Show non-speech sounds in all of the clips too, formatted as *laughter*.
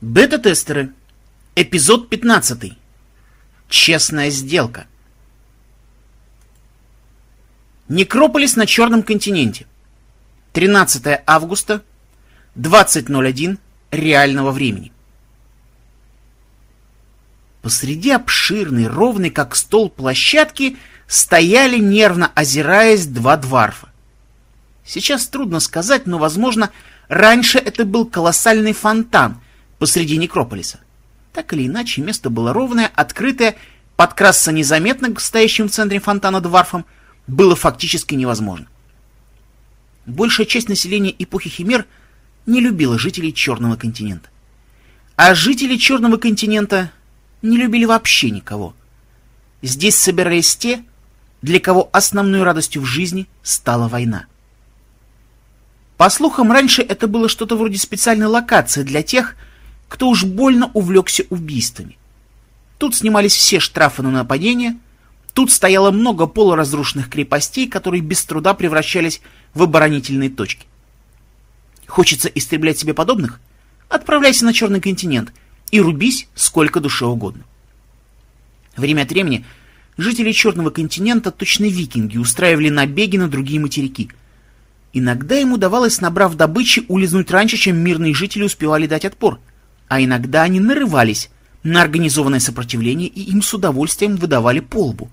Бета-тестеры. Эпизод 15. Честная сделка. Некрополис на Черном континенте. 13 августа, 20.01 реального времени. Посреди обширной, ровной как стол площадки стояли, нервно озираясь, два дварфа. Сейчас трудно сказать, но, возможно, раньше это был колоссальный фонтан — посреди некрополиса. Так или иначе, место было ровное, открытое, подкрасться незаметно к стоящим в центре фонтана дварфам было фактически невозможно. Большая часть населения эпохи Химер не любила жителей Черного континента. А жители Черного континента не любили вообще никого. Здесь собирались те, для кого основной радостью в жизни стала война. По слухам, раньше это было что-то вроде специальной локации для тех, кто уж больно увлекся убийствами. Тут снимались все штрафы на нападение, тут стояло много полуразрушенных крепостей, которые без труда превращались в оборонительные точки. Хочется истреблять себе подобных? Отправляйся на Черный континент и рубись сколько душе угодно. Время от времени жители Черного континента, точно викинги, устраивали набеги на другие материки. Иногда им удавалось, набрав добычи, улизнуть раньше, чем мирные жители успевали дать отпор — а иногда они нарывались на организованное сопротивление и им с удовольствием выдавали полбу.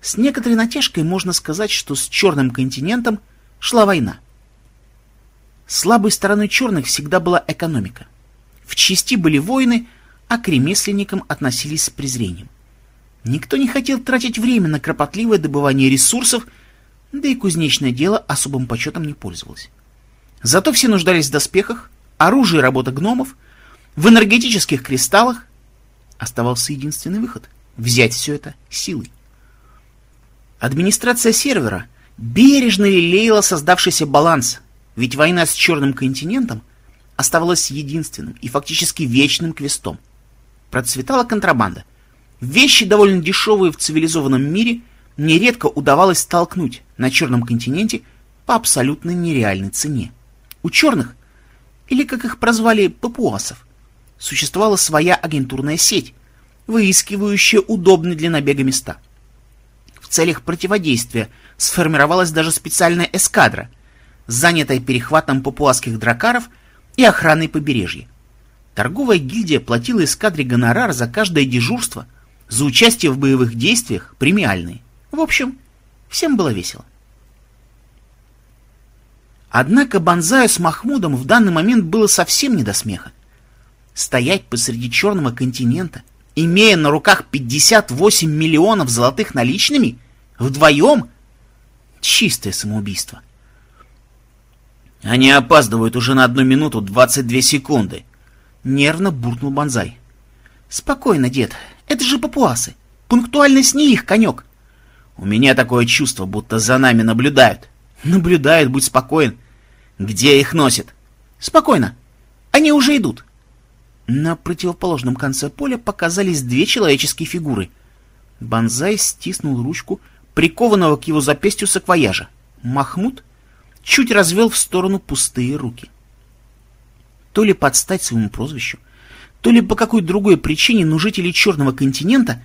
С некоторой натяжкой можно сказать, что с Черным континентом шла война. Слабой стороной черных всегда была экономика. В части были воины, а к ремесленникам относились с презрением. Никто не хотел тратить время на кропотливое добывание ресурсов, да и кузнечное дело особым почетом не пользовалось. Зато все нуждались в доспехах, оружии работы гномов — в энергетических кристаллах оставался единственный выход — взять все это силой. Администрация сервера бережно лелеяла создавшийся баланс, ведь война с Черным континентом оставалась единственным и фактически вечным квестом. Процветала контрабанда. Вещи, довольно дешевые в цивилизованном мире, нередко удавалось столкнуть на Черном континенте по абсолютно нереальной цене. У черных, или как их прозвали, папуасов, существовала своя агентурная сеть, выискивающая удобные для набега места. В целях противодействия сформировалась даже специальная эскадра, занятая перехватом папуасских дракаров и охраной побережья. Торговая гильдия платила эскадре гонорар за каждое дежурство, за участие в боевых действиях премиальные. В общем, всем было весело. Однако Бонзаю с Махмудом в данный момент было совсем не до смеха стоять посреди черного континента, имея на руках 58 миллионов золотых наличными, вдвоем? Чистое самоубийство. Они опаздывают уже на одну минуту 22 секунды. Нервно буркнул Бонзай. Спокойно, дед, это же папуасы. Пунктуальность не их конек. У меня такое чувство, будто за нами наблюдают. Наблюдают, будь спокоен. Где их носит? Спокойно. Они уже идут. На противоположном конце поля показались две человеческие фигуры. Бонзай стиснул ручку прикованного к его запястью саквояжа. Махмуд чуть развел в сторону пустые руки. То ли подстать своему прозвищу, то ли по какой другой причине, но жители Черного континента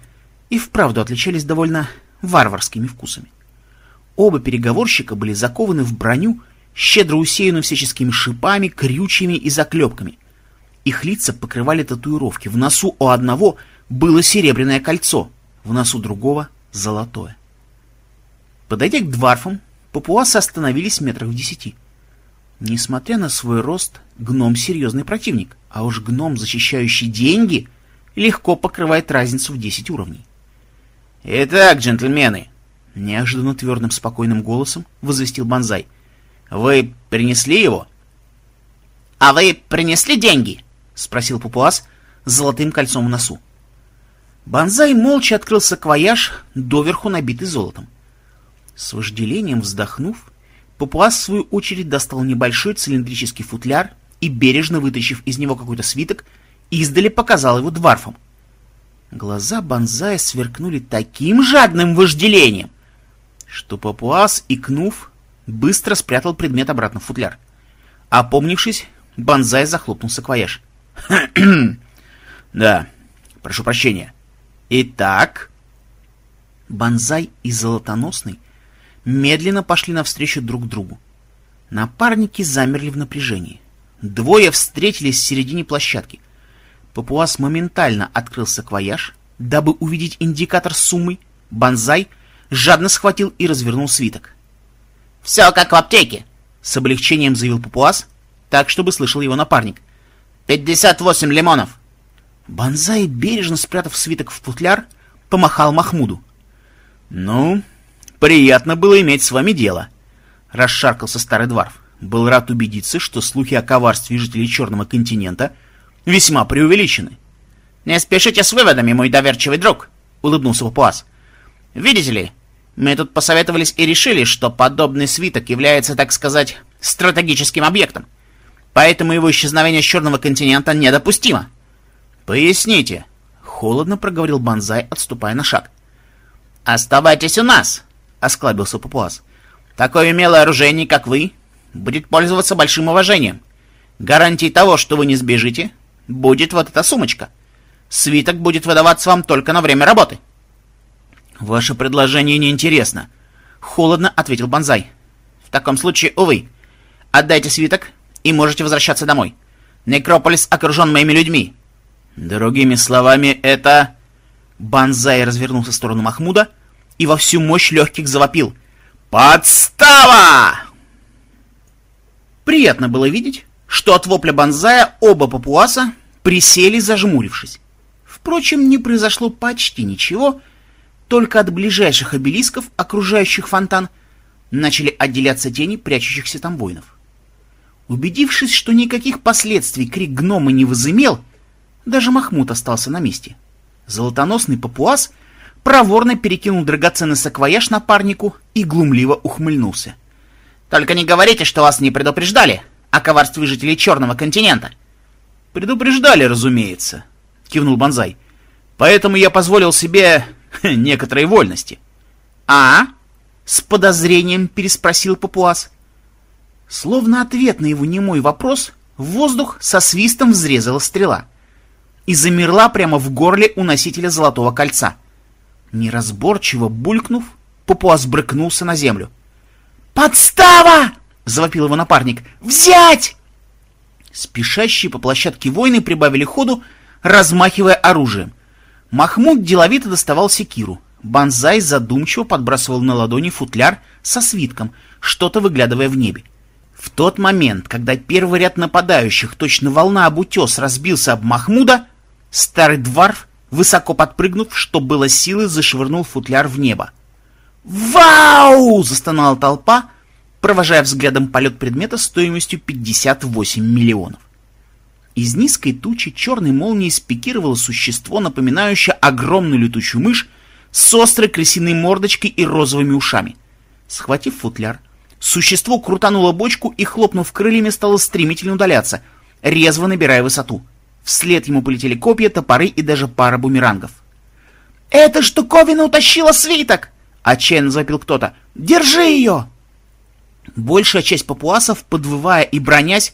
и вправду отличались довольно варварскими вкусами. Оба переговорщика были закованы в броню, щедро усеянную всяческими шипами, крючьями и заклепками. Их лица покрывали татуировки. В носу у одного было серебряное кольцо, в носу другого — золотое. Подойдя к дварфам, папуасы остановились метрах в десяти. Несмотря на свой рост, гном — серьезный противник, а уж гном, защищающий деньги, легко покрывает разницу в десять уровней. «Итак, джентльмены», — неожиданно твердым спокойным голосом возвестил Бонзай, — «вы принесли его?» «А вы принесли деньги?» — спросил Папуас с золотым кольцом в носу. Бонзай молча открыл саквояж, доверху набитый золотом. С вожделением вздохнув, Папуас в свою очередь достал небольшой цилиндрический футляр и, бережно вытащив из него какой-то свиток, издали показал его дварфам. Глаза Бонзая сверкнули таким жадным вожделением, что Папуас, икнув, быстро спрятал предмет обратно в футляр. Опомнившись, Бонзай захлопнул саквояж. *clears throat* Да, прошу прощения. Итак... Бонзай и Золотоносный медленно пошли навстречу друг другу. Напарники замерли в напряжении. Двое встретились в середине площадки. Папуас моментально открыл саквояж, дабы увидеть индикатор суммы. Бонзай жадно схватил и развернул свиток. «Все как в аптеке!» — с облегчением заявил Папуас, так, чтобы слышал его напарник. «Пятьдесят восемь лимонов!» Бонзай, бережно спрятав свиток в футляр, помахал Махмуду. «Ну, приятно было иметь с вами дело», — расшаркался старый дворф. Был рад убедиться, что слухи о коварстве жителей Черного континента весьма преувеличены. «Не спешите с выводами, мой доверчивый друг», — улыбнулся Папуас. «Видите ли, мы тут посоветовались и решили, что подобный свиток является, так сказать, стратегическим объектом. Поэтому его исчезновение с Черного континента недопустимо. «Поясните», — холодно проговорил Бонзай, отступая на шаг. «Оставайтесь у нас», — осклабился Папуас. «Такой умелый оружейник, как вы, будет пользоваться большим уважением. Гарантией того, что вы не сбежите, будет вот эта сумочка. Свиток будет выдаваться вам только на время работы». «Ваше предложение неинтересно», — холодно ответил Бонзай. «В таком случае, увы, отдайте свиток и можете возвращаться домой. Некрополис окружен моими людьми, Другими словами, это... Банзай развернулся в сторону Махмуда и во всю мощь легких завопил. «Подстава!» Приятно было видеть, что от вопля Банзая оба папуаса присели, зажмурившись. Впрочем, не произошло почти ничего, только от ближайших обелисков, окружающих фонтан, начали отделяться тени прячущихся там воинов. Убедившись, что никаких последствий крик гнома не возымел, даже Махмуд остался на месте. Золотоносный папуас проворно перекинул драгоценный саквояж напарнику и глумливо ухмыльнулся. «Только не говорите, что вас не предупреждали о коварстве жителей Черного континента!» «Предупреждали, разумеется», — кивнул Бонзай. «Поэтому я позволил себе некоторые вольности». «А?» — с подозрением переспросил папуас. Словно ответ на его немой вопрос, в воздух со свистом взрезала стрела — и замерла прямо в горле у носителя золотого кольца. Неразборчиво булькнув, Папуас брыкнулся на землю. «Подстава!» — завопил его напарник. «Взять!» Спешащие по площадке воины прибавили ходу, размахивая оружием. Махмуд деловито доставал секиру. Банзай задумчиво подбрасывал на ладони футляр со свитком, что-то выглядывая в небе. В тот момент, когда первый ряд нападающих, точно волна об утес, разбился об Махмуда, Старый дворф, высоко подпрыгнув, что было силы, зашвырнул футляр в небо. «Вау!» — застонала толпа, провожая взглядом полет предмета стоимостью 58 миллионов. Из низкой тучи черной молнией спикировало существо, напоминающее огромную летучую мышь с острой крысиной мордочкой и розовыми ушами. Схватив футляр, существо крутануло бочку и, хлопнув крыльями, стало стремительно удаляться, резво набирая высоту. Вслед ему полетели копья, топоры и даже пара бумерангов. «Эта штуковина утащила свиток!» — отчаянно запил кто-то. «Держи ее!» Большая часть папуасов, подвывая и бронясь,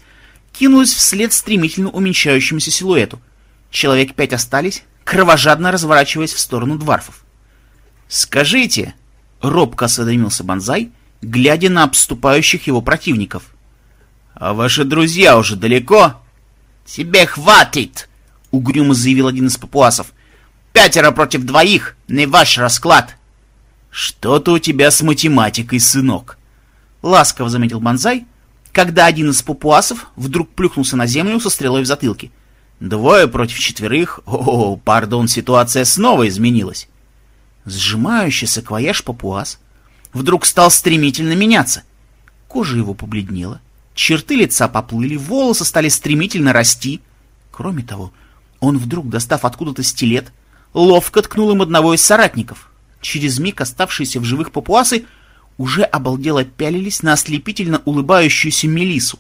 кинулась вслед стремительно уменьшающемуся силуэту. Человек пять остались, кровожадно разворачиваясь в сторону дварфов. «Скажите!» — робко осведомился Бонзай, глядя на обступающих его противников. «А ваши друзья уже далеко?» «Тебе хватит!» — угрюмо заявил один из папуасов. «Пятеро против двоих — не ваш расклад!» «Что-то у тебя с математикой, сынок!» — ласково заметил Банзай, когда один из папуасов вдруг плюхнулся на землю со стрелой в затылке. Двое против четверых. О, пардон, ситуация снова изменилась. Сжимающийся квояж папуас вдруг стал стремительно меняться. Кожа его побледнела, Черты лица поплыли, волосы стали стремительно расти. Кроме того, он вдруг, достав откуда-то стилет, ловко ткнул им одного из соратников. Через миг оставшиеся в живых папуасы уже обалдело пялились на ослепительно улыбающуюся Мелису.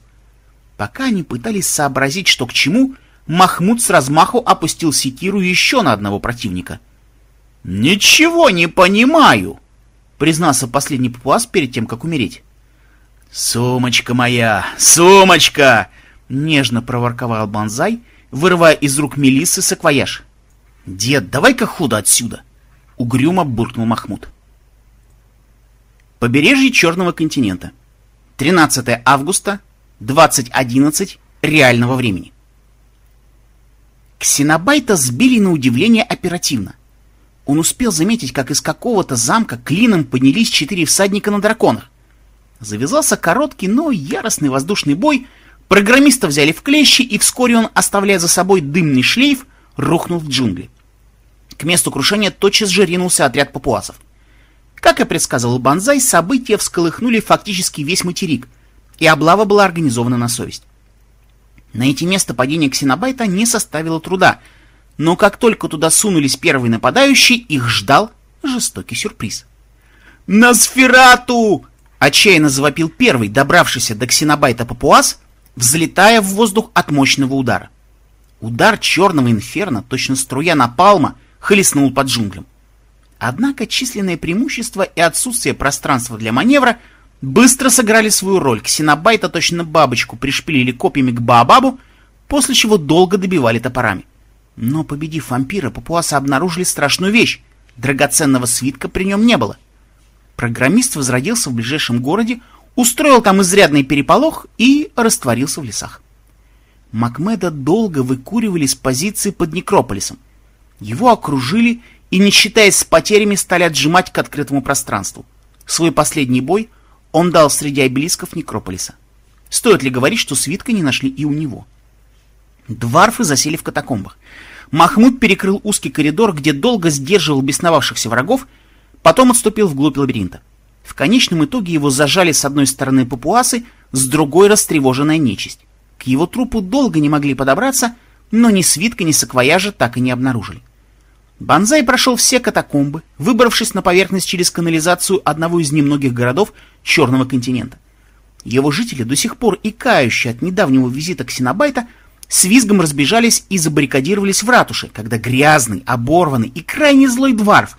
Пока они пытались сообразить, что к чему, Махмуд с размаху опустил секиру еще на одного противника. «Ничего не понимаю!» — признался последний папуас перед тем, как умереть. «Сумочка моя! Сумочка!» — нежно проворковал Бонзай, вырывая из рук Мелиссы саквояж. «Дед, давай-ка худо отсюда!» — угрюмо буркнул Махмуд. Побережье Черного континента. 13 августа, 20.11 реального времени. Ксенобайта сбили на удивление оперативно. Он успел заметить, как из какого-то замка клином поднялись четыре всадника на драконах. Завязался короткий, но яростный воздушный бой, программиста взяли в клещи, и вскоре он, оставляя за собой дымный шлейф, рухнул в джунгли. К месту крушения тотчас же ринулся отряд папуасов. Как и предсказывал Банзай, события всколыхнули фактически весь материк, и облава была организована на совесть. Найти место падения ксенобайта не составило труда, но как только туда сунулись первые нападающие, их ждал жестокий сюрприз. «Носферату!» — отчаянно завопил первый, добравшийся до ксенобайта папуас, взлетая в воздух от мощного удара. Удар черного инферно, точно струя напалма, хлестнул под джунглем. Однако численное преимущество и отсутствие пространства для маневра быстро сыграли свою роль. Ксенобайта точно бабочку пришпилили копьями к Баобабу, после чего долго добивали топорами. Но, победив вампира, папуасы обнаружили страшную вещь. Драгоценного свитка при нем не было. Программист возродился в ближайшем городе, устроил там изрядный переполох и растворился в лесах. Макмеда долго выкуривали с позиции под Некрополисом. Его окружили и, не считаясь с потерями, стали отжимать к открытому пространству. Свой последний бой он дал среди обелисков Некрополиса. Стоит ли говорить, что свитка не нашли и у него? Дварфы засели в катакомбах. Махмуд перекрыл узкий коридор, где долго сдерживал бесновавшихся врагов, потом отступил вглубь лабиринта. В конечном итоге его зажали с одной стороны папуасы, с другой растревоженная нечисть. К его трупу долго не могли подобраться, но ни свитка, ни саквояжа так и не обнаружили. Банзай прошел все катакомбы, выбравшись на поверхность через канализацию одного из немногих городов Черного континента. Его жители, до сих пор икающие от недавнего визита Ксенобайта, с визгом разбежались и забаррикадировались в ратуше, когда грязный, оборванный и крайне злой дворф,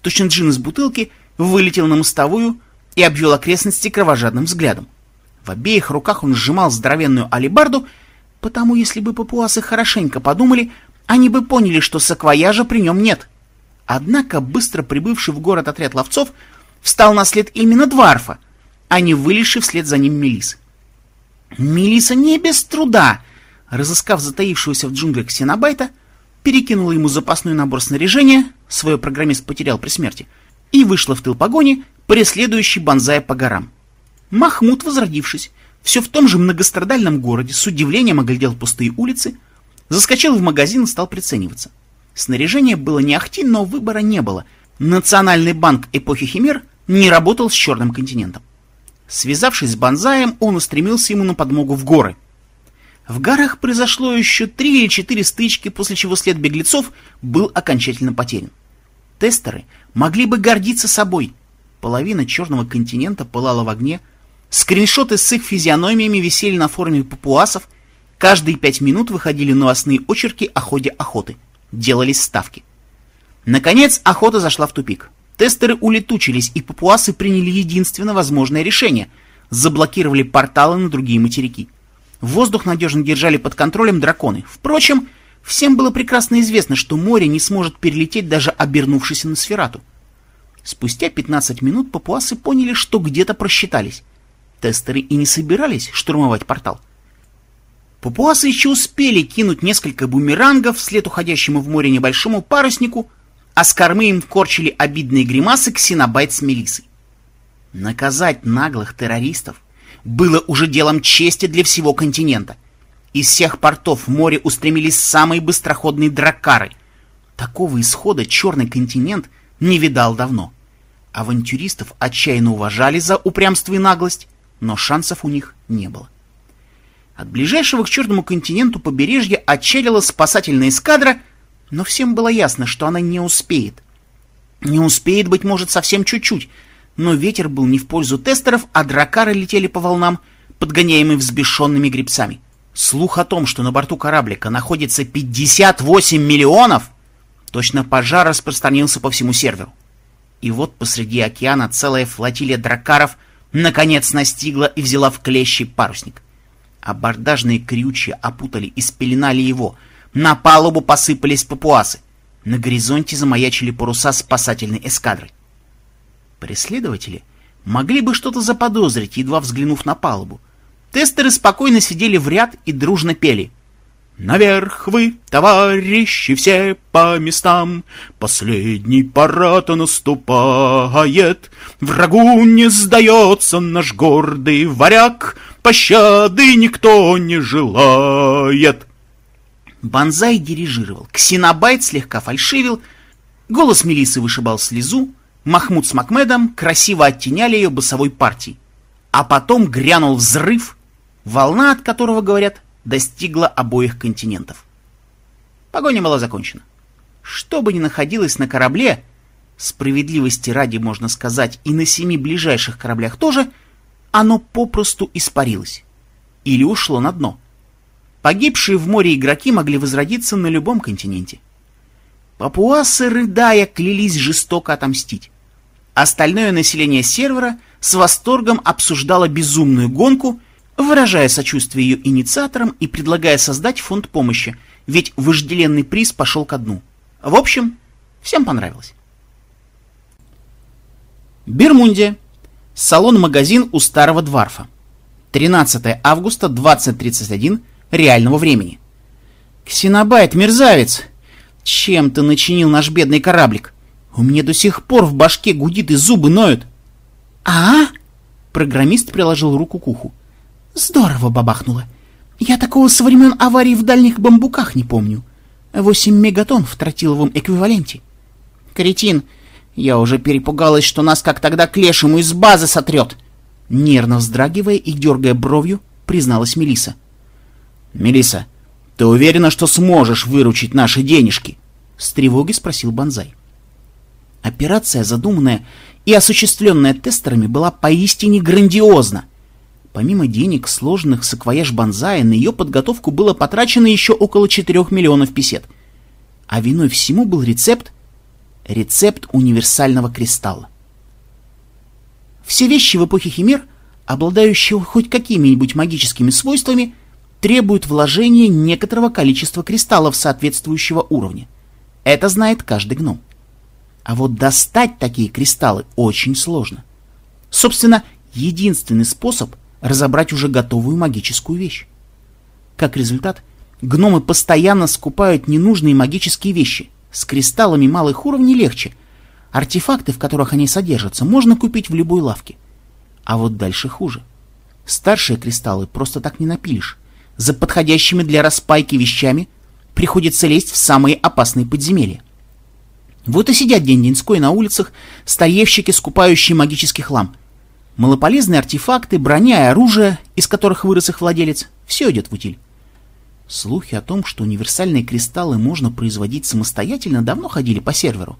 точно джин из бутылки, вылетел на мостовую и обвел окрестности кровожадным взглядом. В обеих руках он сжимал здоровенную алибарду, потому если бы папуасы хорошенько подумали, они бы поняли, что саквояжа при нем нет. Однако быстро прибывший в город отряд ловцов встал на след именно Дварфа, а не вылезший вслед за ним Мелисы. Мелиса не без труда, разыскав затаившегося в джунглях Синабайта, перекинула ему запасной набор снаряжения, свой программист потерял при смерти, и вышла в тыл погони, преследующий Бонзая по горам. Махмуд, возродившись, все в том же многострадальном городе, с удивлением оглядел пустые улицы, Заскочил в магазин и стал прицениваться. Снаряжение было не ахти, но выбора не было. Национальный банк эпохи Химер не работал с Черным континентом. Связавшись с Бонзаем, он устремился ему на подмогу в горы. В горах произошло еще три или четыре стычки, после чего след беглецов был окончательно потерян. Тестеры могли бы гордиться собой. Половина Черного континента пылала в огне, скриншоты с их физиономиями висели на форуме папуасов, Каждые пять минут выходили новостные очерки о ходе охоты. Делались ставки. Наконец, охота зашла в тупик. Тестеры улетучились, и папуасы приняли единственно возможное решение – заблокировали порталы на другие материки. Воздух надежно держали под контролем драконы. Впрочем, всем было прекрасно известно, что море не сможет перелететь даже обернувшись на сферату. Спустя 15 минут папуасы поняли, что где-то просчитались. Тестеры и не собирались штурмовать портал – Папуасы еще успели кинуть несколько бумерангов вслед уходящему в море небольшому паруснику, а с кормы им корчили обидные гримасы ксенобайт с Мелисой. Наказать наглых террористов было уже делом чести для всего континента. Из всех портов в море устремились самые быстроходные драккары. Такого исхода черный континент не видал давно. Авантюристов отчаянно уважали за упрямство и наглость, но шансов у них не было. От ближайшего к Черному континенту побережья отчалила спасательная эскадра, но всем было ясно, что она не успеет. Не успеет, быть может, совсем чуть-чуть, но ветер был не в пользу тестеров, а дракары летели по волнам, подгоняемые взбешенными гребцами. Слух о том, что на борту кораблика находится 58 миллионов, точно пожар распространился по всему серверу. И вот посреди океана целая флотилия дракаров наконец настигла и взяла в клещи парусник. Абордажные крючья опутали и спеленали его. На палубу посыпались папуасы. На горизонте замаячили паруса спасательной эскадры. Преследователи могли бы что-то заподозрить, едва взглянув на палубу. Тестеры спокойно сидели в ряд и дружно пели — Наверх вы, товарищи, все по местам, Последний парад наступает, Врагу не сдается наш гордый варяг, Пощады никто не желает. Бонзай дирижировал, Ксенобайт слегка фальшивил, голос Мелисы вышибал слезу, Махмуд с Макмедом красиво оттеняли ее басовой партией. А потом грянул взрыв, волна от которого, говорят, достигла обоих континентов. Погоня была закончена. Что бы ни находилось на корабле, справедливости ради можно сказать, и на семи ближайших кораблях тоже, оно попросту испарилось. Или ушло на дно. Погибшие в море игроки могли возродиться на любом континенте. Папуасы, рыдая, клялись жестоко отомстить. Остальное население сервера с восторгом обсуждало безумную гонку — выражая сочувствие ее инициаторам и предлагая создать фонд помощи, ведь вожделенный приз пошел ко дну. В общем, всем понравилось. Бермундия. Салон-магазин у Старого Дварфа. 13 августа 2031 реального времени. Ксенобайт, мерзавец! Чем ты начинил наш бедный кораблик? У меня до сих пор в башке гудит и зубы ноют. А? Программист приложил руку к уху. Здорово бабахнуло. Я такого со времен аварии в дальних бамбуках не помню. Восемь мегатонн в тротиловом эквиваленте. Кретин, я уже перепугалась, что нас как тогда к лешему из базы сотрет. Нервно вздрагивая и дергая бровью, призналась Мелиса. Мелиса, ты уверена, что сможешь выручить наши денежки? С тревогой спросил Бонзай. Операция, задуманная и осуществленная тестерами, была поистине грандиозна. Помимо денег, сложенных с акваяж Бонзая, на ее подготовку было потрачено еще около 4 миллионов песет. А виной всему был рецепт, рецепт универсального кристалла. Все вещи в эпохе Химер, обладающие хоть какими-нибудь магическими свойствами, требуют вложения некоторого количества кристаллов соответствующего уровня. Это знает каждый гном. А вот достать такие кристаллы очень сложно. Собственно, единственный способ разобрать уже готовую магическую вещь. Как результат, гномы постоянно скупают ненужные магические вещи. С кристаллами малых уровней легче. Артефакты, в которых они содержатся, можно купить в любой лавке. А вот дальше хуже. Старшие кристаллы просто так не напилишь. За подходящими для распайки вещами приходится лезть в самые опасные подземелья. Вот и сидят день-деньской на улицах старьевщики, скупающие магический хлам – Малополезные артефакты, броня и оружие, из которых вырос их владелец, все идет в утиль. Слухи о том, что универсальные кристаллы можно производить самостоятельно, давно ходили по серверу.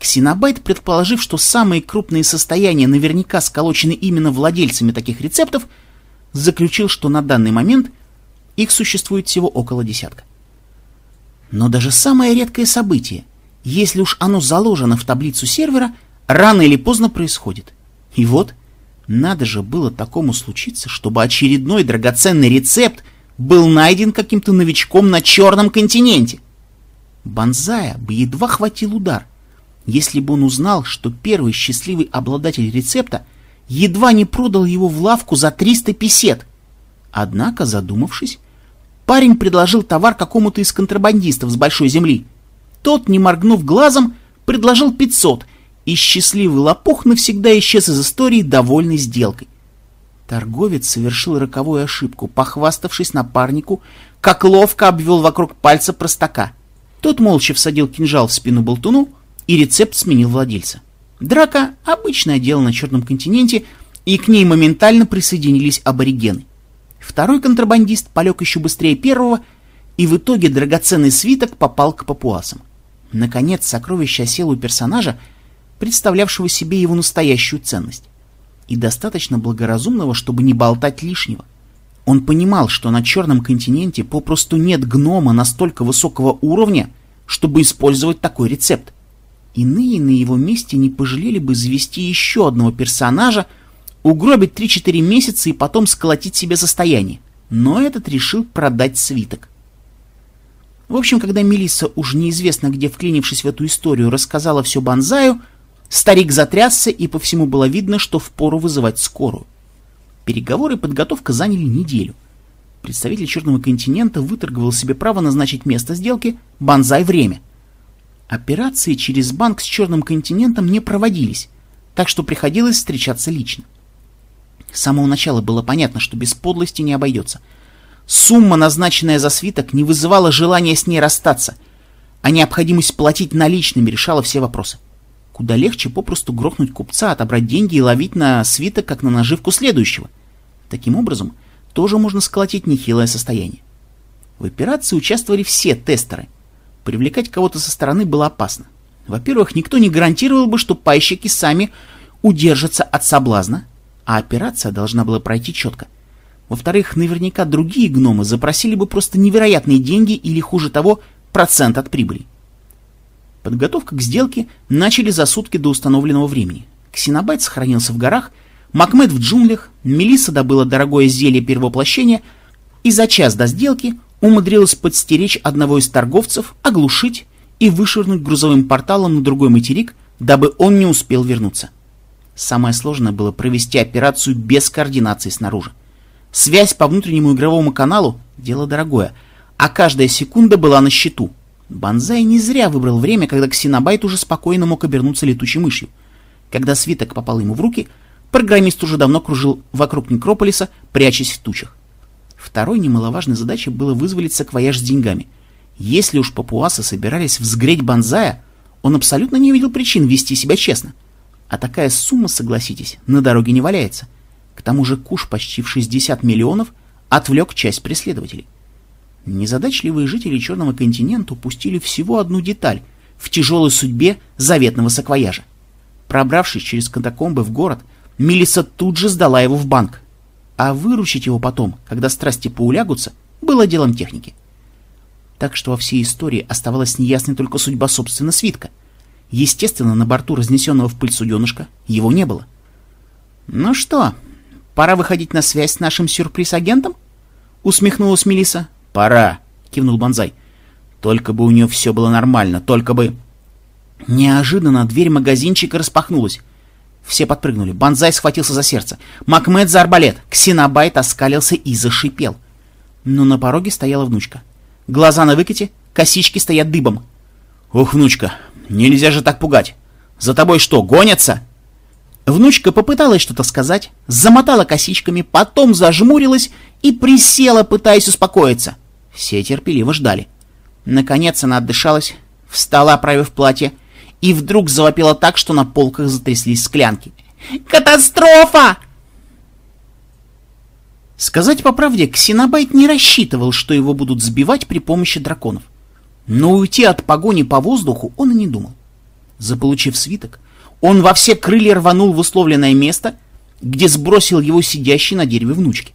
Ксенобайт, предположив, что самые крупные состояния наверняка сколочены именно владельцами таких рецептов, заключил, что на данный момент их существует всего около десятка. Но даже самое редкое событие, если уж оно заложено в таблицу сервера, рано или поздно происходит. И вот, надо же было такому случиться, чтобы очередной драгоценный рецепт был найден каким-то новичком на черном континенте. Бонзая бы едва хватил удар, если бы он узнал, что первый счастливый обладатель рецепта едва не продал его в лавку за 300 песет. Однако, задумавшись, парень предложил товар какому-то из контрабандистов с большой земли. Тот, не моргнув глазом, предложил 500 и счастливый лопух навсегда исчез из истории, довольной сделкой. Торговец совершил роковую ошибку, похваставшись напарнику, как ловко обвел вокруг пальца простака. Тот молча всадил кинжал в спину болтуну, и рецепт сменил владельца. Драка — обычное дело на Черном континенте, и к ней моментально присоединились аборигены. Второй контрабандист полег еще быстрее первого, и в итоге драгоценный свиток попал к папуасам. Наконец, сокровище осело у персонажа — представлявшего себе его настоящую ценность, и достаточно благоразумного, чтобы не болтать лишнего. Он понимал, что на Черном континенте попросту нет гнома настолько высокого уровня, чтобы использовать такой рецепт. Иные на его месте не пожалели бы завести еще одного персонажа, угробить 3-4 месяца и потом сколотить себе состояние. но этот решил продать свиток. В общем, когда Мелисса, уж неизвестно где вклинившись в эту историю, рассказала все Бонзаю, старик затрясся, и по всему было видно, что впору вызывать скорую. Переговоры и подготовка заняли неделю. Представитель Черного континента выторговал себе право назначить место сделки, Бонзай время. Операции через банк с Черным континентом не проводились, так что приходилось встречаться лично. С самого начала было понятно, что без подлости не обойдется — Сумма, назначенная за свиток, не вызывала желания с ней расстаться, а необходимость платить наличными решала все вопросы. Куда легче попросту грохнуть купца, отобрать деньги и ловить на свиток, как на наживку следующего. Таким образом, тоже можно сколотить нехилое состояние. В операции участвовали все тестеры. Привлекать кого-то со стороны было опасно. Во-первых, никто не гарантировал бы, что пайщики сами удержатся от соблазна, а операция должна была пройти четко. Во-вторых, наверняка другие гномы запросили бы просто невероятные деньги или, хуже того, процент от прибыли. Подготовка к сделке начали за сутки до установленного времени. Ксенобайт сохранился в горах, Макмед в джунглях, Мелисса добыла дорогое зелье первоплощения и за час до сделки умудрилась подстеречь одного из торговцев, оглушить и вышвырнуть грузовым порталом на другой материк, дабы он не успел вернуться. Самое сложное было провести операцию без координации снаружи. Связь по внутреннему игровому каналу — дело дорогое, а каждая секунда была на счету. Бонзай не зря выбрал время, когда Ксенобайт уже спокойно мог обернуться летучей мышью. Когда свиток попал ему в руки, программист уже давно кружил вокруг Некрополиса, прячась в тучах. Второй немаловажной задачей было вызволить саквояж с деньгами. Если уж папуасы собирались взгреть Бонзая, он абсолютно не видел причин вести себя честно. А такая сумма, согласитесь, на дороге не валяется. К тому же куш почти в 60 миллионов отвлек часть преследователей. Незадачливые жители Черного континента упустили всего одну деталь в тяжелой судьбе заветного саквояжа. Пробравшись через катакомбы в город, Мелисса тут же сдала его в банк. А выручить его потом, когда страсти поулягутся, было делом техники. Так что во всей истории оставалась неясной только судьба собственно свитка. Естественно, на борту разнесенного в пыль суденышка его не было. «Ну что, Пора выходить на связь с нашим сюрприз-агентом? Усмехнулась Мелиса. Пора, кивнул Бонзай. Только бы у нее все было нормально, только бы... Неожиданно дверь магазинчика распахнулась. Все подпрыгнули. Бонзай схватился за сердце. Макмед за арбалет. Ксенобайт оскалился и зашипел. Но на пороге стояла внучка. Глаза на выкате, косички стоят дыбом. «Ух, внучка, нельзя же так пугать! За тобой что, гонятся?» Внучка попыталась что-то сказать, замотала косичками, потом зажмурилась и присела, пытаясь успокоиться. Все терпеливо ждали. Наконец она отдышалась, встала, оправив платье, и вдруг завопила так, что на полках затряслись склянки. «Катастрофа!» Сказать по правде, Ксенобайт не рассчитывал, что его будут сбивать при помощи драконов. Но уйти от погони по воздуху он и не думал. Заполучив свиток, он во все крылья рванул в условленное место, где сбросил его сидящий на дереве внучки.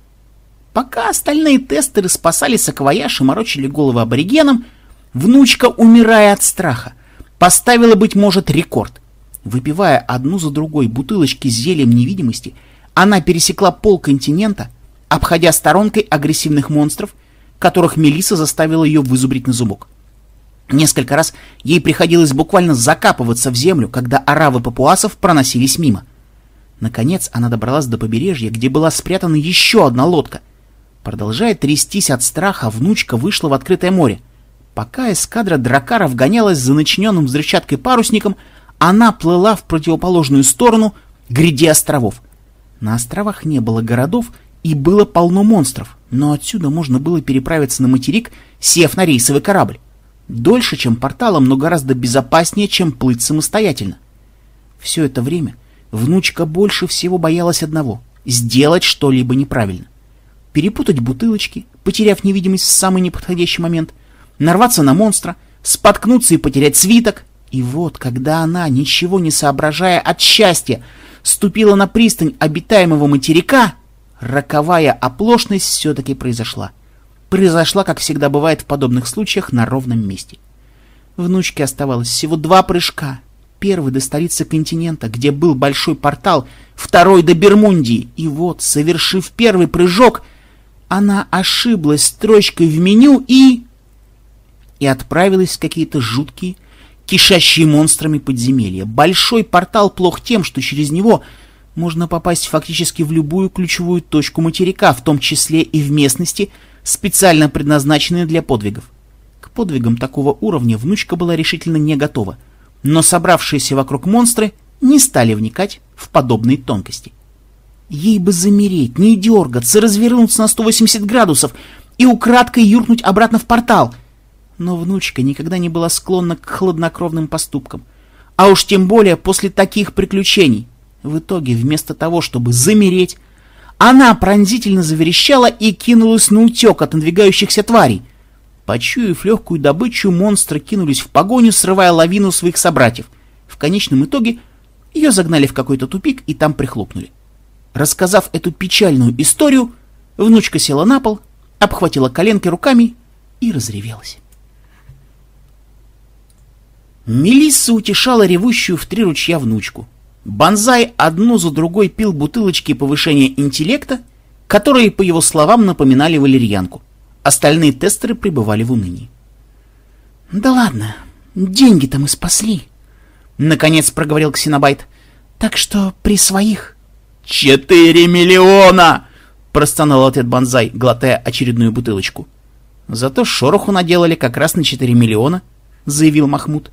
Пока остальные тестеры спасали саквояж и морочили головы аборигенам, внучка, умирая от страха, поставила, быть может, рекорд. Выпивая одну за другой бутылочки с зельем невидимости, она пересекла пол континента, обходя сторонкой агрессивных монстров, которых Мелиса заставила ее вызубрить на зубок. Несколько раз ей приходилось буквально закапываться в землю, когда оравы папуасов проносились мимо. Наконец она добралась до побережья, где была спрятана еще одна лодка. Продолжая трястись от страха, внучка вышла в открытое море. Пока эскадра дракаров гонялась за начиненным взрывчаткой парусником, она плыла в противоположную сторону, гряди островов. На островах не было городов и было полно монстров, но отсюда можно было переправиться на материк, сев на рейсовый корабль. Дольше, чем порталом, но гораздо безопаснее, чем плыть самостоятельно. Все это время внучка больше всего боялась одного — сделать что-либо неправильно. Перепутать бутылочки, потеряв невидимость в самый неподходящий момент, нарваться на монстра, споткнуться и потерять свиток. И вот, когда она, ничего не соображая от счастья, ступила на пристань обитаемого материка, роковая оплошность все-таки произошла — произошла, как всегда бывает в подобных случаях, на ровном месте. Внучке оставалось всего два прыжка. Первый до столицы континента, где был большой портал, второй до Бермундии. И вот, совершив первый прыжок, она ошиблась строчкой в меню и... И отправилась в какие-то жуткие, кишащие монстрами подземелья. Большой портал плох тем, что через него можно попасть фактически в любую ключевую точку материка, в том числе и в местности, специально предназначенные для подвигов. К подвигам такого уровня внучка была решительно не готова, но собравшиеся вокруг монстры не стали вникать в подобные тонкости. Ей бы замереть, не дергаться, развернуться на 180 градусов и украдкой юркнуть обратно в портал. Но внучка никогда не была склонна к хладнокровным поступкам. А уж тем более после таких приключений. В итоге, вместо того, чтобы замереть, она пронзительно заверещала и кинулась на утек от надвигающихся тварей. Почуяв легкую добычу, монстры кинулись в погоню, срывая лавину своих собратьев. В конечном итоге ее загнали в какой-то тупик и там прихлопнули. Рассказав эту печальную историю, внучка села на пол, обхватила коленки руками и разревелась. Мелисса утешала ревущую в три ручья внучку. Бонзай одну за другой пил бутылочки повышения интеллекта, которые, по его словам, напоминали валерьянку. Остальные тестеры пребывали в унынии. «Да ладно, деньги-то мы спасли», — наконец проговорил Ксенобайт. «Так что при своих...» «Четыре миллиона!» — простонал ответ Бонзай, глотая очередную бутылочку. «Зато шороху наделали как раз на четыре миллиона», — заявил Махмуд.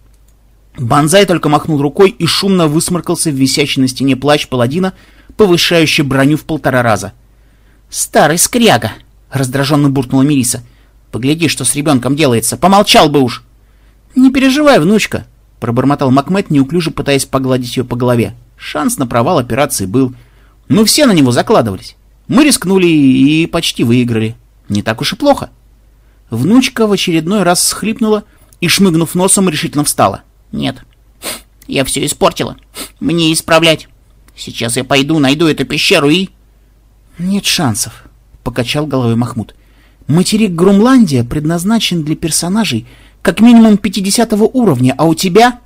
Бонзай только махнул рукой и шумно высморкался в висящий на стене плащ паладина, повышающий броню в полтора раза. «Старый скряга!» — раздраженно буркнула Мириса. «Погляди, что с ребенком делается! Помолчал бы уж!» «Не переживай, внучка!» — пробормотал Макмед, неуклюже пытаясь погладить ее по голове. Шанс на провал операции был. Мы все на него закладывались. Мы рискнули и почти выиграли. Не так уж и плохо. Внучка в очередной раз схлипнула и, шмыгнув носом, решительно встала. Нет, я все испортила. Мне исправлять. Сейчас я пойду, найду эту пещеру и... Нет шансов, покачал головой Махмуд. Материк Грумландия предназначен для персонажей как минимум 50 уровня, а у тебя...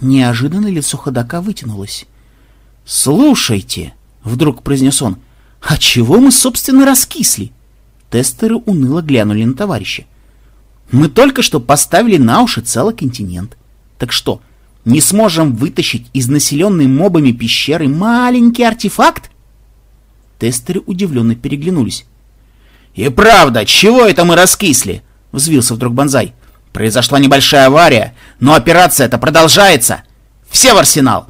Неожиданно лицо ходока вытянулось. «Слушайте», — вдруг произнес он, — «а чего мы, собственно, раскисли?» Тестеры уныло глянули на товарища. «Мы только что поставили на уши целый континент. Так что, не сможем вытащить из населенной мобами пещеры маленький артефакт?» Тестеры удивленно переглянулись. «И правда, чего это мы раскисли?» — взвился вдруг Бонзай. «Произошла небольшая авария, но операция-то продолжается! Все в арсенал!»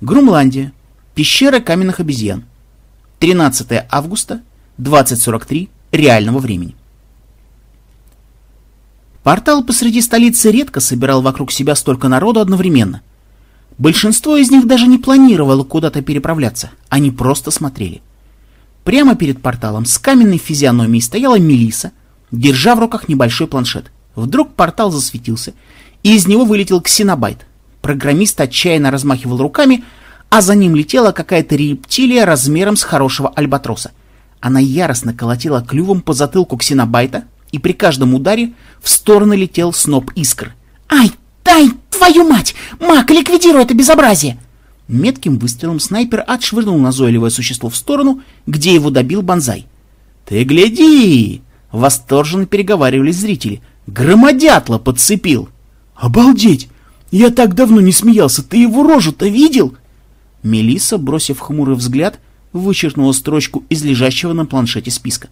Грумландия. Пещера каменных обезьян. 13 августа, 20.43 реального времени. Портал посреди столицы редко собирал вокруг себя столько народу одновременно. Большинство из них даже не планировало куда-то переправляться, они просто смотрели. Прямо перед порталом с каменной физиономией стояла Мелиса, держа в руках небольшой планшет. Вдруг портал засветился, и из него вылетел ксенобайт, Программист отчаянно размахивал руками, а за ним летела какая-то рептилия размером с хорошего альбатроса. Она яростно колотила клювом по затылку ксенобайта, и при каждом ударе в стороны летел сноп искр. «Ай, дай, твою мать! Мак, ликвидируй это безобразие!» Метким выстрелом снайпер отшвырнул назойливое существо в сторону, где его добил Бонзай. «Ты гляди!» — восторженно переговаривались зрители. «Громодятла подцепил!» «Обалдеть! Я так давно не смеялся, ты его рожу-то видел? Мелисса, бросив хмурый взгляд, вычеркнула строчку из лежащего на планшете списка.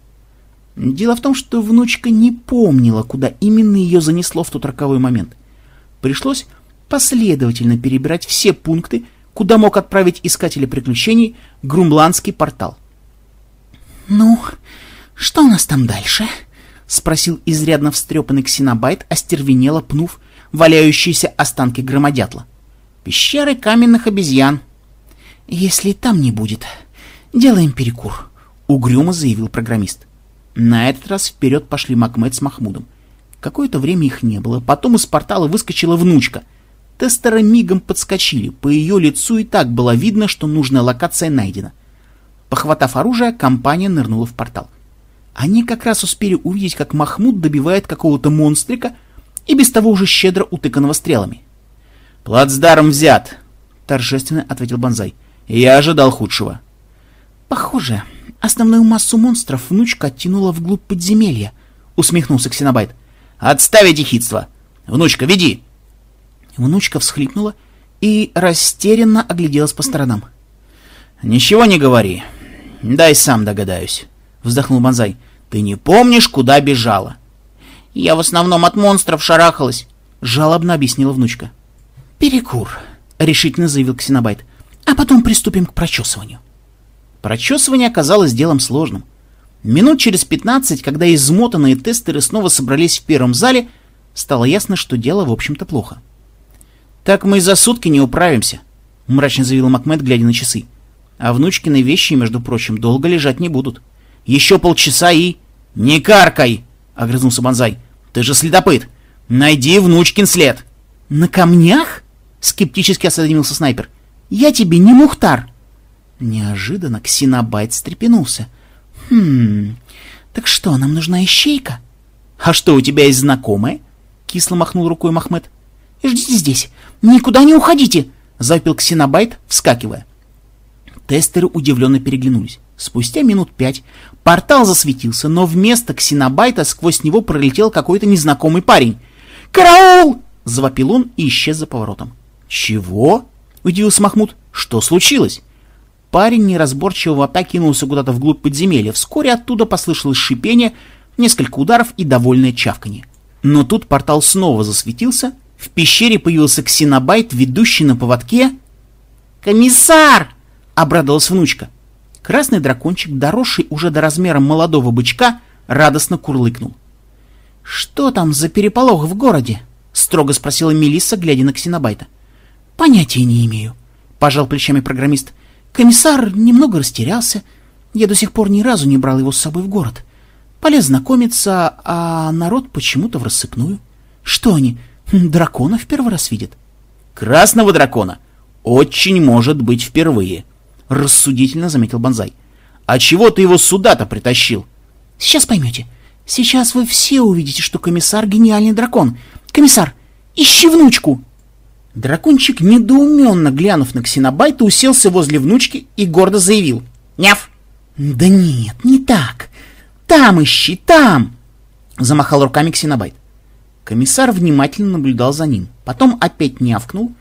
Дело в том, что внучка не помнила, куда именно ее занесло в тот роковой момент. Пришлось последовательно перебирать все пункты, куда мог отправить искателя приключений Грумландский портал. «Ну, что у нас там дальше?» — спросил изрядно встрепанный ксенобайт, остервенело пнув валяющиеся останки громадятла. Пещеры каменных обезьян. Если там не будет, делаем перекур, угрюмо заявил программист. На этот раз вперед пошли Макмед с Махмудом. Какое-то время их не было, потом из портала выскочила внучка. Тестеры мигом подскочили, по ее лицу и так было видно, что нужная локация найдена. Похватав оружие, компания нырнула в портал. Они как раз успели увидеть, как Махмуд добивает какого-то монстрика, и без того уже щедро утыканного стрелами. «Плацдарм взят!» — торжественно ответил Бонзай. «Я ожидал худшего». Похоже, основную массу монстров внучка оттянула вглубь подземелья, усмехнулся Ксенобайт. Отставить ехидство! Внучка, веди! Внучка всхлипнула и растерянно огляделась по сторонам. «Ничего не говори. Дай сам догадаюсь», — вздохнул Бонзай. «Ты не помнишь, куда бежала?» «Я в основном от монстров шарахалась», — жалобно объяснила внучка. «Перекур», — решительно заявил Ксенобайт. «А потом приступим к прочесыванию». Прочесывание оказалось делом сложным. Минут через пятнадцать, когда измотанные тестеры снова собрались в первом зале, стало ясно, что дело, в общем-то, плохо. «Так мы и за сутки не управимся», — мрачно заявил Макмед, глядя на часы. «А внучкины вещи, между прочим, долго лежать не будут. Еще полчаса и...» «Не каркай!» — огрызнулся Бонзай. «Ты же следопыт! Найди внучкин след!» «На камнях?» — скептически осведомился снайпер. «Я тебе не Мухтар!» Неожиданно Ксенобайт встрепенулся. «Хм... Так что, нам нужна ищейка?» «А что, у тебя есть знакомая?» — кисло махнул рукой Махмед. «Ждите здесь! Никуда не уходите!» — запил Ксенобайт, вскакивая. Тестеры удивленно переглянулись. Спустя минут пять портал засветился, но вместо Ксенобайта сквозь него пролетел какой-то незнакомый парень. «Караул!» — завопил он и исчез за поворотом. «Чего?» — удивился Махмуд. «Что случилось?» Парень неразборчиво вопя кинулся куда-то вглубь подземелья. Вскоре оттуда послышалось шипение, несколько ударов и довольное чавканье. Но тут портал снова засветился, в пещере появился ксенобайт, ведущий на поводке. «Комиссар!» — обрадовалась внучка. Красный дракончик, доросший уже до размера молодого бычка, радостно курлыкнул. «Что там за переполох в городе?» — строго спросила Мелисса, глядя на ксенобайта. «Понятия не имею», — пожал плечами программист. «Комиссар немного растерялся. Я до сих пор ни разу не брал его с собой в город. Полез знакомиться, а народ почему-то в рассыпную. Что они, Дракона в первый раз видит. Красного дракона очень может быть впервые, рассудительно заметил Бонзай. А чего ты его сюда-то притащил? Сейчас поймете. Сейчас вы все увидите, что комиссар гениальный дракон. Комиссар, ищи внучку! Дракончик, недоуменно глянув на Ксенобайта, уселся возле внучки и гордо заявил. «Няв!» «Да нет, не так. Там ищи, там!» Замахал руками Ксенобайт. Комиссар внимательно наблюдал за ним, потом опять нявкнул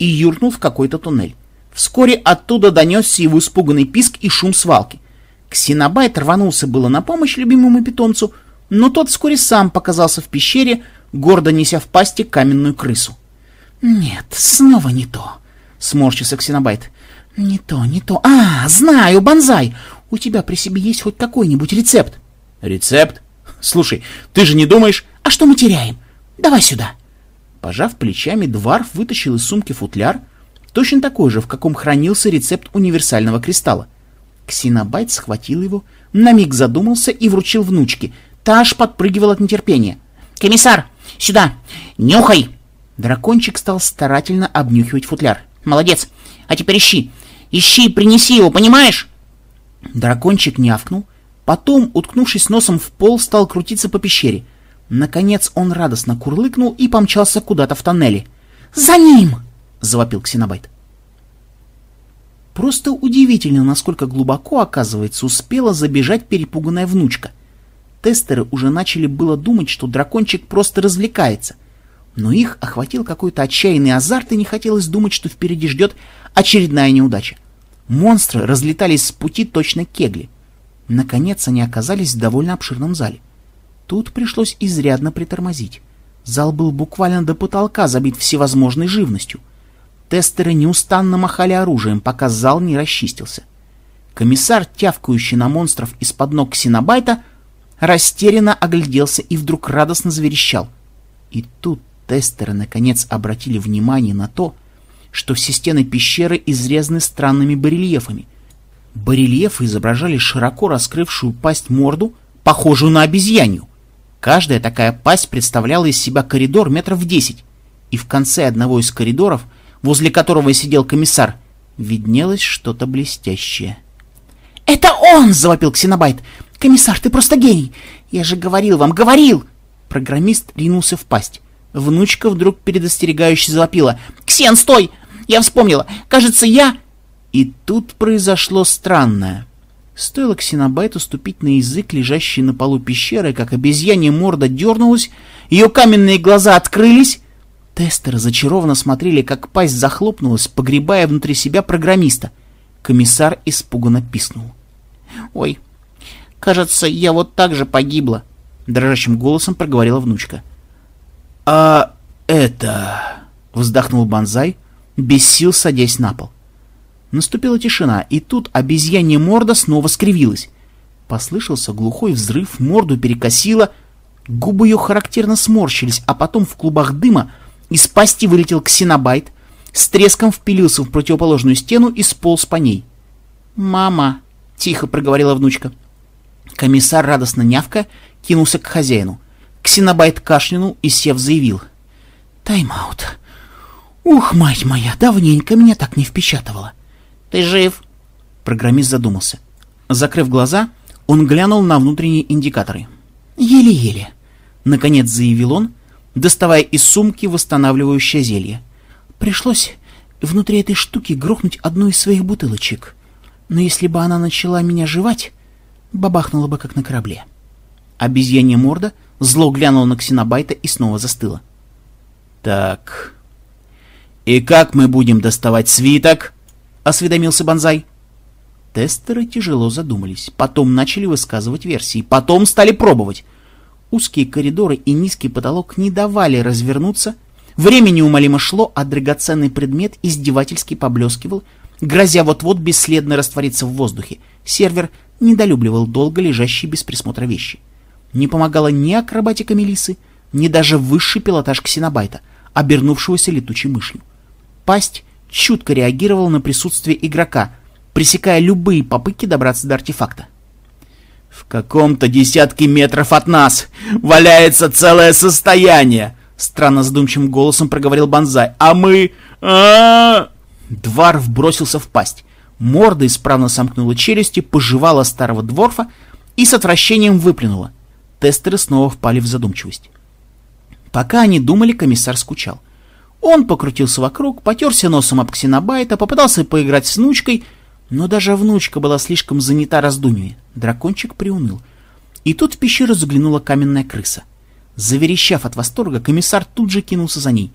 и юркнул в какой-то туннель. Вскоре оттуда донесся его испуганный писк и шум свалки. Ксенобайт рванулся было на помощь любимому питомцу, но тот вскоре сам показался в пещере, гордо неся в пасти каменную крысу. «Нет, снова не то», — сморщился Ксенобайт. «Не то, не то. А, знаю, Бонзай! У тебя при себе есть хоть какой-нибудь рецепт?» «Рецепт? Слушай, ты же не думаешь...» «А что мы теряем? Давай сюда. Пожав плечами, Дварф вытащил из сумки футляр, точно такой же, в каком хранился рецепт универсального кристалла. Ксенобайт схватил его, на миг задумался и вручил внучке. Та аж подпрыгивала от нетерпения. «Комиссар, сюда! Нюхай!» Дракончик стал старательно обнюхивать футляр. «Молодец! А теперь ищи! Ищи и принеси его, понимаешь?» Дракончик нявкнул, потом, уткнувшись носом в пол, стал крутиться по пещере — Наконец он радостно курлыкнул и помчался куда-то в тоннеле. «За ним!» — завопил Ксенобайт. Просто удивительно, насколько глубоко, оказывается, успела забежать перепуганная внучка. Тестеры уже начали было думать, что дракончик просто развлекается. Но их охватил какой-то отчаянный азарт, и не хотелось думать, что впереди ждет очередная неудача. Монстры разлетались с пути точно кегли. Наконец они оказались в довольно обширном зале. Тут пришлось изрядно притормозить. Зал был буквально до потолка забит всевозможной живностью. Тестеры неустанно махали оружием, пока зал не расчистился. Комиссар, тявкающий на монстров из-под ног Ксенобайта, растерянно огляделся и вдруг радостно заверещал. И тут тестеры наконец обратили внимание на то, что все стены пещеры изрезаны странными барельефами. Барельефы изображали широко раскрывшую пасть морду, похожую на обезьянью. Каждая такая пасть представляла из себя коридор метров десять, и в конце одного из коридоров, возле которого сидел комиссар, виднелось что-то блестящее. «Это он!» — завопил Ксенобайт. «Комиссар, ты просто гений! Я же говорил вам, говорил!» Программист ринулся в пасть. Внучка вдруг предостерегающе завопила. «Ксен, стой! Я вспомнила! Кажется, я...» И тут произошло странное. Стоило Ксенобайту ступить на язык, лежащий на полу пещеры, как обезьянья морда дернулась, ее каменные глаза открылись. Тестеры зачарованно смотрели, как пасть захлопнулась, погребая внутри себя программиста. Комиссар испуганно писнул. «Ой, кажется, я вот так же погибла», — дрожащим голосом проговорила внучка. «А это...» — вздохнул Бонзай, без сил садясь на пол. Наступила тишина, и тут обезьянья морда снова скривилась. Послышался глухой взрыв, морду перекосило, губы ее характерно сморщились, а потом в клубах дыма из пасти вылетел ксенобайт, с треском впилился в противоположную стену и сполз по ней. «Мама!» — тихо проговорила внучка. Комиссар, радостно нявка, кинулся к хозяину. Ксенобайт кашлянул и, сев, заявил. «Тайм-аут. Ух, мать моя, давненько меня так не впечатывало. Ты жив?» Программист задумался. Закрыв глаза, он глянул на внутренние индикаторы. «Еле-еле», — наконец заявил он, доставая из сумки восстанавливающее зелье. «Пришлось внутри этой штуки грохнуть одну из своих бутылочек. Но если бы она начала меня жевать, бабахнула бы, как на корабле». Обезьянья морда зло глянула на Ксенобайта и снова застыла. «Так, и как мы будем доставать свиток?» осведомился Бонзай. Тестеры тяжело задумались, потом начали высказывать версии, потом стали пробовать. Узкие коридоры и низкий потолок не давали развернуться, время неумолимо шло, а драгоценный предмет издевательски поблескивал, грозя вот-вот бесследно раствориться в воздухе. Сервер недолюбливал долго лежащие без присмотра вещи. Не помогала ни акробатика Мелисы, ни даже высший пилотаж ксенобайта, обернувшегося летучей мышью. Пасть чутко реагировал на присутствие игрока, пресекая любые попытки добраться до артефакта. «В каком-то десятке метров от нас валяется целое состояние!» Странно задумчивым голосом проговорил Бонзай. «А мы... а, Дварф бросился в пасть. Морда исправно сомкнула челюсти, пожевала старого дворфа и с отвращением выплюнула. Тестеры снова впали в задумчивость. Пока они думали, комиссар скучал. Он покрутился вокруг, потерся носом об ксенобайта, попытался поиграть с внучкой, но даже внучка была слишком занята раздумьями. Дракончик приуныл. И тут в пещеру заглянула каменная крыса. Заверещав от восторга, комиссар тут же кинулся за ней.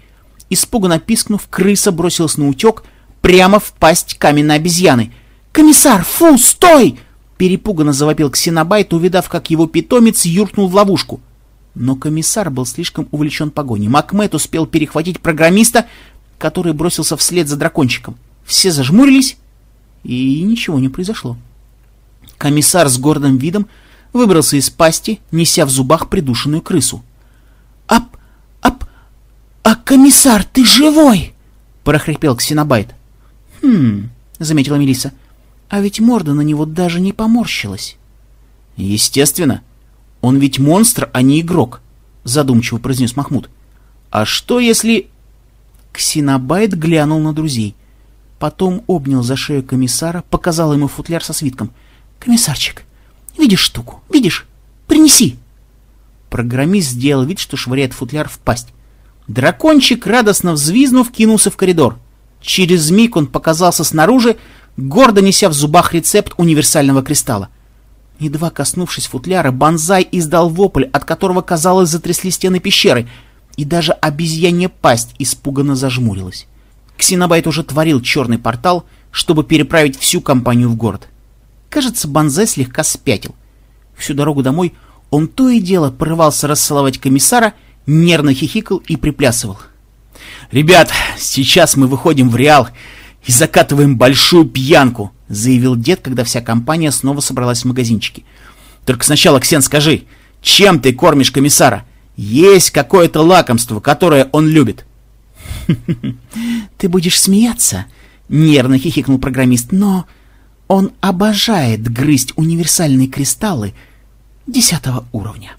Испуганно пискнув, крыса бросилась на утек прямо в пасть каменной обезьяны. «Комиссар, фу, стой!» Перепуганно завопил ксенобайт, увидав, как его питомец юркнул в ловушку. Но комиссар был слишком увлечен погоней. Макмед успел перехватить программиста, который бросился вслед за дракончиком. Все зажмурились, и ничего не произошло. Комиссар с гордым видом выбрался из пасти, неся в зубах придушенную крысу. «Ап! Ап! А, комиссар, ты живой!» — прохрипел Ксенобайт. «Хм...» — заметила Мелиса. «А ведь морда на него даже не поморщилась». «Естественно», «Он ведь монстр, а не игрок», — задумчиво произнес Махмуд. «А что если...» Ксенобайт глянул на друзей. Потом обнял за шею комиссара, показал ему футляр со свитком. «Комиссарчик, видишь штуку? Видишь? Принеси!» Программист сделал вид, что швыряет футляр в пасть. Дракончик, радостно взвизнув, кинулся в коридор. Через миг он показался снаружи, гордо неся в зубах рецепт универсального кристалла. Едва коснувшись футляра, Банзай издал вопль, от которого, казалось, затрясли стены пещеры, и даже обезьянья пасть испуганно зажмурилась. Ксенобайт уже творил черный портал, чтобы переправить всю компанию в город. Кажется, Банзай слегка спятил. Всю дорогу домой он то и дело порывался расцеловать комиссара, нервно хихикал и приплясывал. «Ребят, сейчас мы выходим в Реал и закатываем большую пьянку!» — заявил дед, когда вся компания снова собралась в магазинчике. «Только сначала, Ксен, скажи, чем ты кормишь комиссара? Есть какое-то лакомство, которое он любит?» «Ты будешь смеяться?» — нервно хихикнул программист. «Но он обожает грызть универсальные кристаллы десятого уровня».